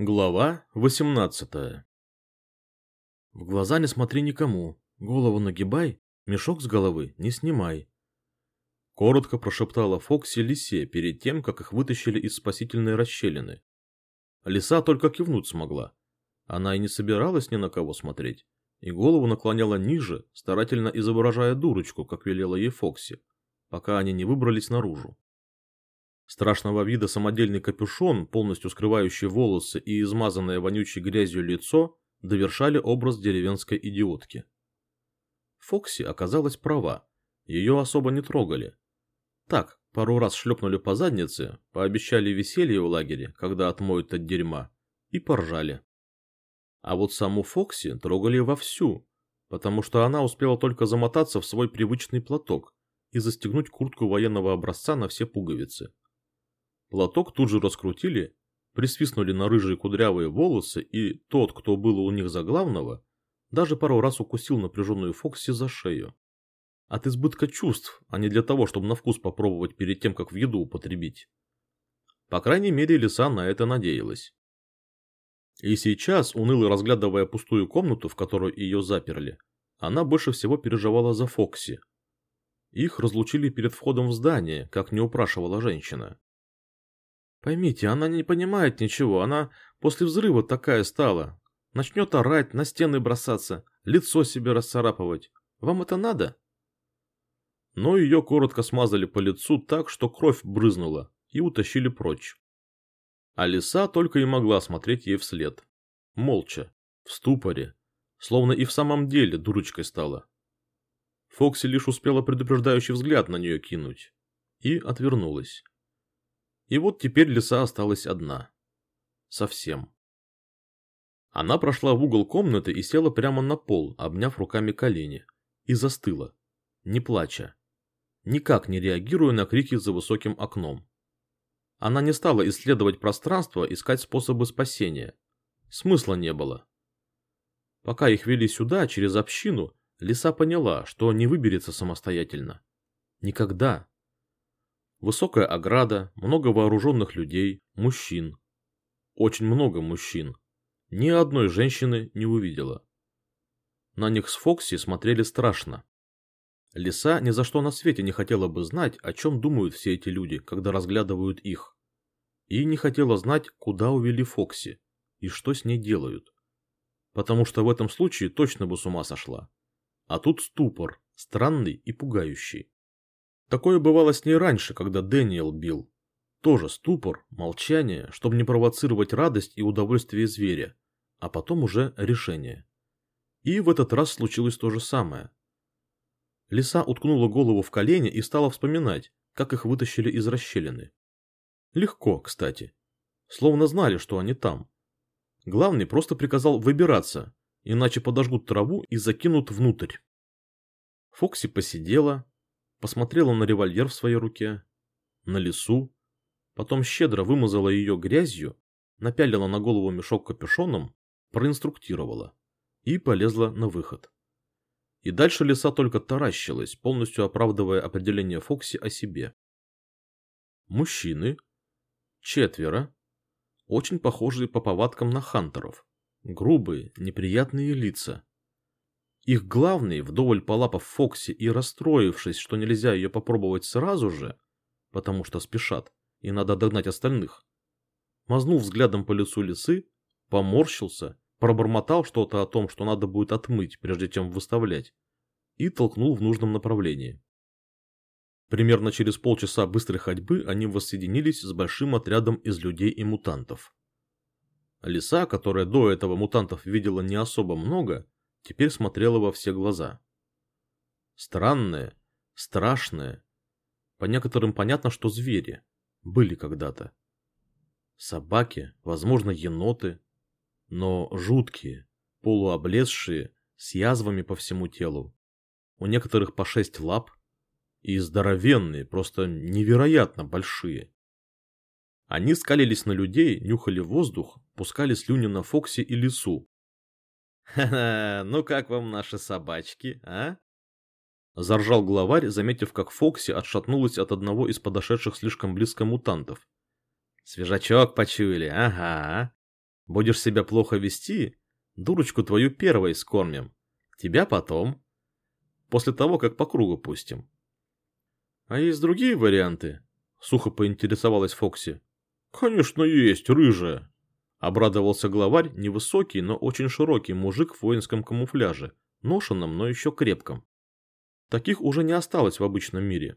Глава 18 В глаза не смотри никому, голову нагибай, мешок с головы не снимай. Коротко прошептала Фокси лисе перед тем, как их вытащили из спасительной расщелины. Лиса только кивнуть смогла. Она и не собиралась ни на кого смотреть, и голову наклоняла ниже, старательно изображая дурочку, как велела ей Фокси, пока они не выбрались наружу. Страшного вида самодельный капюшон, полностью скрывающий волосы и измазанное вонючей грязью лицо, довершали образ деревенской идиотки. Фокси оказалась права, ее особо не трогали. Так, пару раз шлепнули по заднице, пообещали веселье в лагере, когда отмоют от дерьма, и поржали. А вот саму Фокси трогали вовсю, потому что она успела только замотаться в свой привычный платок и застегнуть куртку военного образца на все пуговицы. Платок тут же раскрутили, присвистнули на рыжие кудрявые волосы, и тот, кто был у них за главного, даже пару раз укусил напряженную Фокси за шею. От избытка чувств, а не для того, чтобы на вкус попробовать перед тем, как в еду употребить. По крайней мере, Лиса на это надеялась. И сейчас, уныло разглядывая пустую комнату, в которую ее заперли, она больше всего переживала за Фокси. Их разлучили перед входом в здание, как не упрашивала женщина. Поймите, она не понимает ничего, она после взрыва такая стала. Начнет орать, на стены бросаться, лицо себе расцарапывать. Вам это надо? Но ее коротко смазали по лицу так, что кровь брызнула, и утащили прочь. А лиса только и могла смотреть ей вслед. Молча, в ступоре, словно и в самом деле дурочкой стала. Фокси лишь успела предупреждающий взгляд на нее кинуть. И отвернулась. И вот теперь лиса осталась одна. Совсем. Она прошла в угол комнаты и села прямо на пол, обняв руками колени. И застыла, не плача. Никак не реагируя на крики за высоким окном. Она не стала исследовать пространство, искать способы спасения. Смысла не было. Пока их вели сюда, через общину, лиса поняла, что не выберется самостоятельно. Никогда. Высокая ограда, много вооруженных людей, мужчин. Очень много мужчин. Ни одной женщины не увидела. На них с Фокси смотрели страшно. Лиса ни за что на свете не хотела бы знать, о чем думают все эти люди, когда разглядывают их. И не хотела знать, куда увели Фокси и что с ней делают. Потому что в этом случае точно бы с ума сошла. А тут ступор, странный и пугающий. Такое бывало с ней раньше, когда Дэниел бил. Тоже ступор, молчание, чтобы не провоцировать радость и удовольствие зверя, а потом уже решение. И в этот раз случилось то же самое. Лиса уткнула голову в колени и стала вспоминать, как их вытащили из расщелины. Легко, кстати. Словно знали, что они там. Главный просто приказал выбираться, иначе подожгут траву и закинут внутрь. Фокси посидела, посмотрела на револьвер в своей руке, на лесу, потом щедро вымазала ее грязью, напялила на голову мешок капюшоном, проинструктировала и полезла на выход. И дальше лиса только таращилась, полностью оправдывая определение Фокси о себе. Мужчины, четверо, очень похожие по повадкам на хантеров, грубые, неприятные лица, их главный, вдоволь полапав Фокси и расстроившись, что нельзя ее попробовать сразу же, потому что спешат, и надо догнать остальных, мазнул взглядом по лицу лисы, поморщился, пробормотал что-то о том, что надо будет отмыть, прежде чем выставлять, и толкнул в нужном направлении. Примерно через полчаса быстрой ходьбы они воссоединились с большим отрядом из людей и мутантов. Лиса, которая до этого мутантов видела не особо много, теперь смотрела во все глаза. Странное, страшное. По некоторым понятно, что звери. Были когда-то. Собаки, возможно, еноты. Но жуткие, полуоблезшие, с язвами по всему телу. У некоторых по шесть лап. И здоровенные, просто невероятно большие. Они скалились на людей, нюхали воздух, пускали слюни на Фокси и Лису, «Ха-ха, ну как вам наши собачки, а?» Заржал главарь, заметив, как Фокси отшатнулась от одного из подошедших слишком близко мутантов. «Свежачок почуяли, ага. Будешь себя плохо вести, дурочку твою первой скормим. Тебя потом. После того, как по кругу пустим. А есть другие варианты? Сухо поинтересовалась Фокси. Конечно, есть, рыжая. Обрадовался главарь, невысокий, но очень широкий мужик в воинском камуфляже, ношенном, но еще крепком. Таких уже не осталось в обычном мире.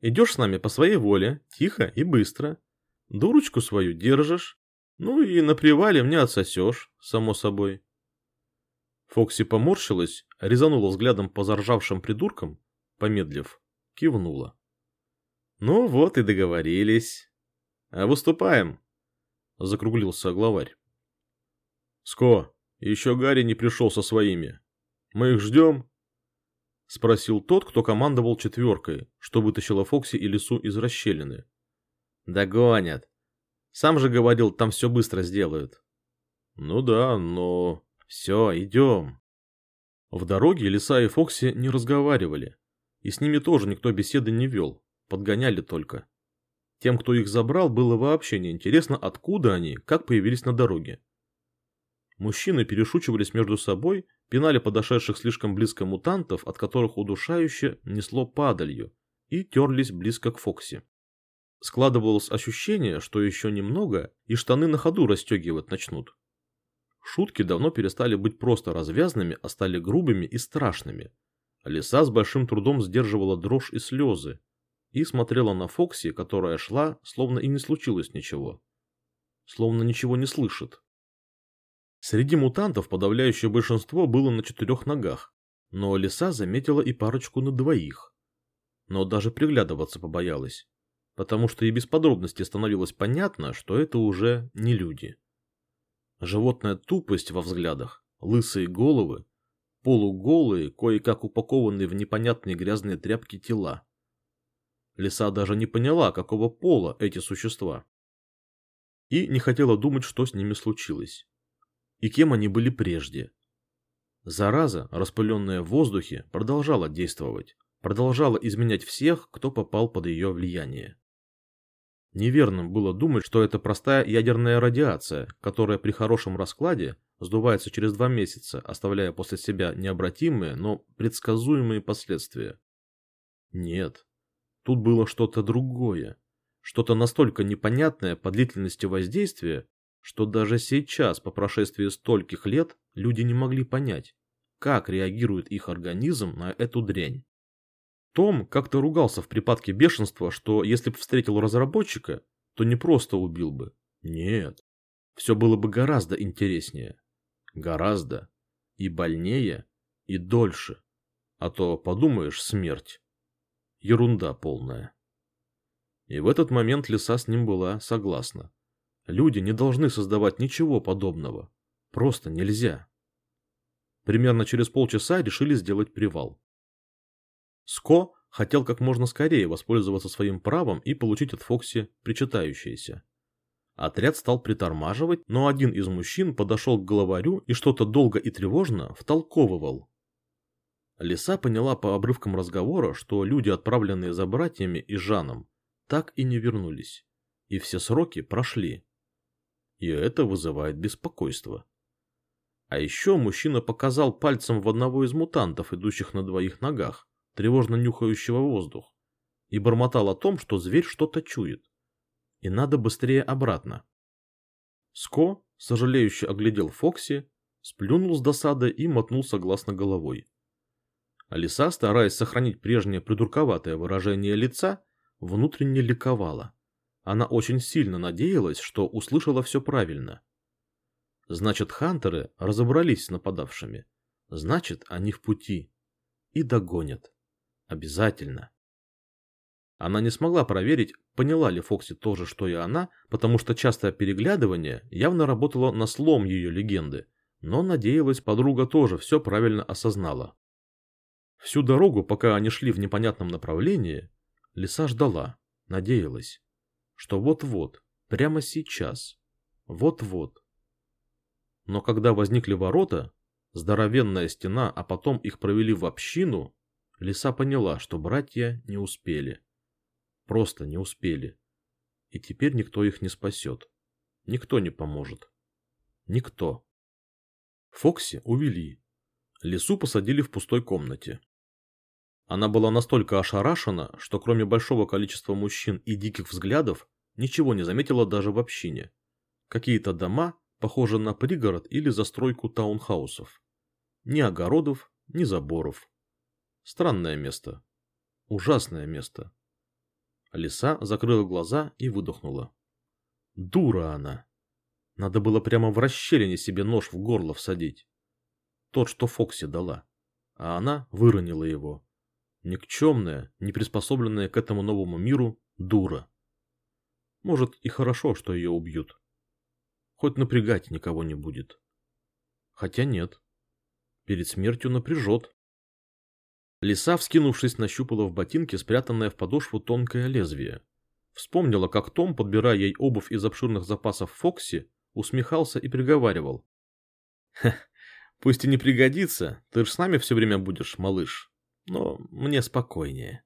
Идешь с нами по своей воле, тихо и быстро. Дурочку свою держишь, ну и на привале мне отсосешь, само собой. Фокси поморщилась, резанула взглядом по заржавшим придуркам, помедлив, кивнула. Ну вот и договорились. А выступаем, закруглился главарь. Ско, еще Гарри не пришел со своими. Мы их ждем? Спросил тот, кто командовал четверкой, что вытащила Фокси и Лису из расщелины. Догонят. Сам же говорил, там все быстро сделают. Ну да, но... Все, идем. В дороге Лиса и Фокси не разговаривали. И с ними тоже никто беседы не вел. Подгоняли только. Тем, кто их забрал, было вообще неинтересно, откуда они, как появились на дороге. Мужчины перешучивались между собой, пинали подошедших слишком близко мутантов, от которых удушающе несло падалью, и терлись близко к Фокси. Складывалось ощущение, что еще немного, и штаны на ходу расстегивать начнут. Шутки давно перестали быть просто развязными, а стали грубыми и страшными. Лиса с большим трудом сдерживала дрожь и слезы, и смотрела на Фокси, которая шла, словно и не случилось ничего. Словно ничего не слышит. Среди мутантов подавляющее большинство было на четырех ногах, но лиса заметила и парочку на двоих. Но даже приглядываться побоялась, потому что и без подробностей становилось понятно, что это уже не люди. Животная тупость во взглядах, лысые головы, полуголые, кое-как упакованные в непонятные грязные тряпки тела. Лиса даже не поняла, какого пола эти существа. И не хотела думать, что с ними случилось и кем они были прежде. Зараза, распыленная в воздухе, продолжала действовать, продолжала изменять всех, кто попал под ее влияние. Неверным было думать, что это простая ядерная радиация, которая при хорошем раскладе сдувается через два месяца, оставляя после себя необратимые, но предсказуемые последствия. Нет, тут было что-то другое, что-то настолько непонятное по длительности воздействия, что даже сейчас, по прошествии стольких лет, люди не могли понять, как реагирует их организм на эту дрянь. Том как-то ругался в припадке бешенства, что если бы встретил разработчика, то не просто убил бы. Нет, все было бы гораздо интереснее. Гораздо. И больнее, и дольше. А то, подумаешь, смерть. Ерунда полная. И в этот момент лиса с ним была согласна. Люди не должны создавать ничего подобного. Просто нельзя. Примерно через полчаса решили сделать привал. Ско хотел как можно скорее воспользоваться своим правом и получить от Фокси причитающееся. Отряд стал притормаживать, но один из мужчин подошел к главарю и что-то долго и тревожно втолковывал. Лиса поняла по обрывкам разговора, что люди, отправленные за братьями и Жаном, так и не вернулись, и все сроки прошли и это вызывает беспокойство. А еще мужчина показал пальцем в одного из мутантов, идущих на двоих ногах, тревожно нюхающего воздух, и бормотал о том, что зверь что-то чует. И надо быстрее обратно. Ско, сожалеюще оглядел Фокси, сплюнул с досады и мотнул согласно головой. Алиса, стараясь сохранить прежнее придурковатое выражение лица, внутренне ликовала. Она очень сильно надеялась, что услышала все правильно. Значит, хантеры разобрались с нападавшими. Значит, они в пути. И догонят. Обязательно. Она не смогла проверить, поняла ли Фокси то же, что и она, потому что частое переглядывание явно работало на слом ее легенды, но надеялась, подруга тоже все правильно осознала. Всю дорогу, пока они шли в непонятном направлении, лиса ждала, надеялась что вот-вот, прямо сейчас, вот-вот. Но когда возникли ворота, здоровенная стена, а потом их провели в общину, Лиса поняла, что братья не успели. Просто не успели. И теперь никто их не спасет. Никто не поможет. Никто. Фокси увели. Лису посадили в пустой комнате. Она была настолько ошарашена, что кроме большого количества мужчин и диких взглядов, ничего не заметила даже в общине. Какие-то дома, похожие на пригород или застройку таунхаусов. Ни огородов, ни заборов. Странное место. Ужасное место. Лиса закрыла глаза и выдохнула. Дура она. Надо было прямо в расщелине себе нож в горло всадить. Тот, что Фокси дала. А она выронила его. Никчемная, неприспособленная к этому новому миру дура. Может и хорошо, что ее убьют. Хоть напрягать никого не будет. Хотя нет. Перед смертью напряжет. Лиса, вскинувшись, нащупала в ботинке спрятанное в подошву тонкое лезвие. Вспомнила, как Том, подбирая ей обувь из обширных запасов Фокси, усмехался и приговаривал. пусть и не пригодится, ты ж с нами все время будешь, малыш, но мне спокойнее».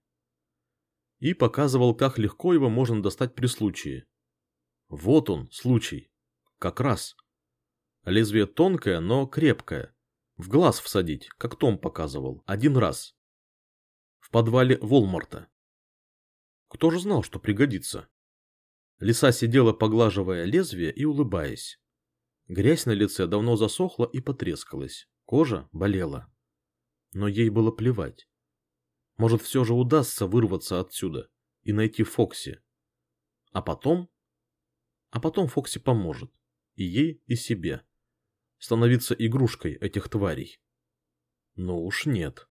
И показывал, как легко его можно достать при случае. Вот он, случай. Как раз. Лезвие тонкое, но крепкое. В глаз всадить, как Том показывал, один раз. В подвале Волмарта. Кто же знал, что пригодится? Лиса сидела, поглаживая лезвие и улыбаясь. Грязь на лице давно засохла и потрескалась, кожа болела. Но ей было плевать. Может, все же удастся вырваться отсюда и найти Фокси. А потом... А потом Фокси поможет. И ей, и себе. Становиться игрушкой этих тварей. Но уж нет.